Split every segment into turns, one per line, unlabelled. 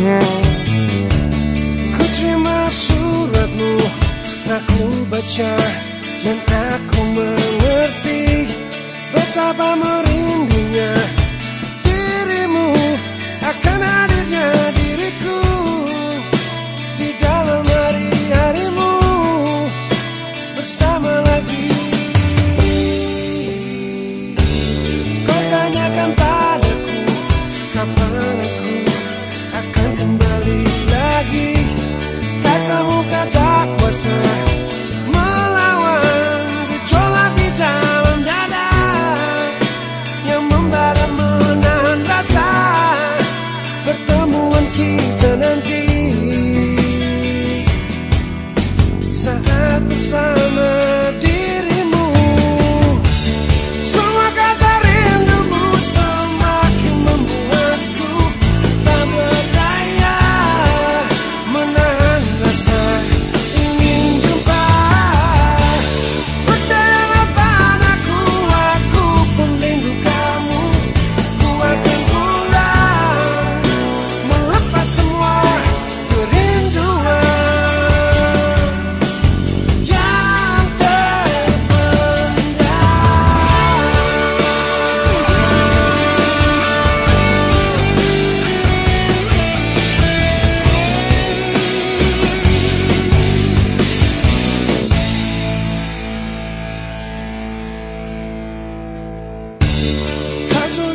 Iya. Ku terima suratmu Tak ku baca Dan tak mengerti Betapa merindunya Dirimu Akan hadirnya diriku Di dalam hari-harimu Bersama lagi. Kau tanyakan padaku Kapan aku lagi. Katamu kata kuasa.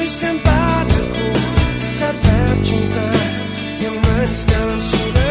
tuliskan padaku kata cinta yang manis dalam surat.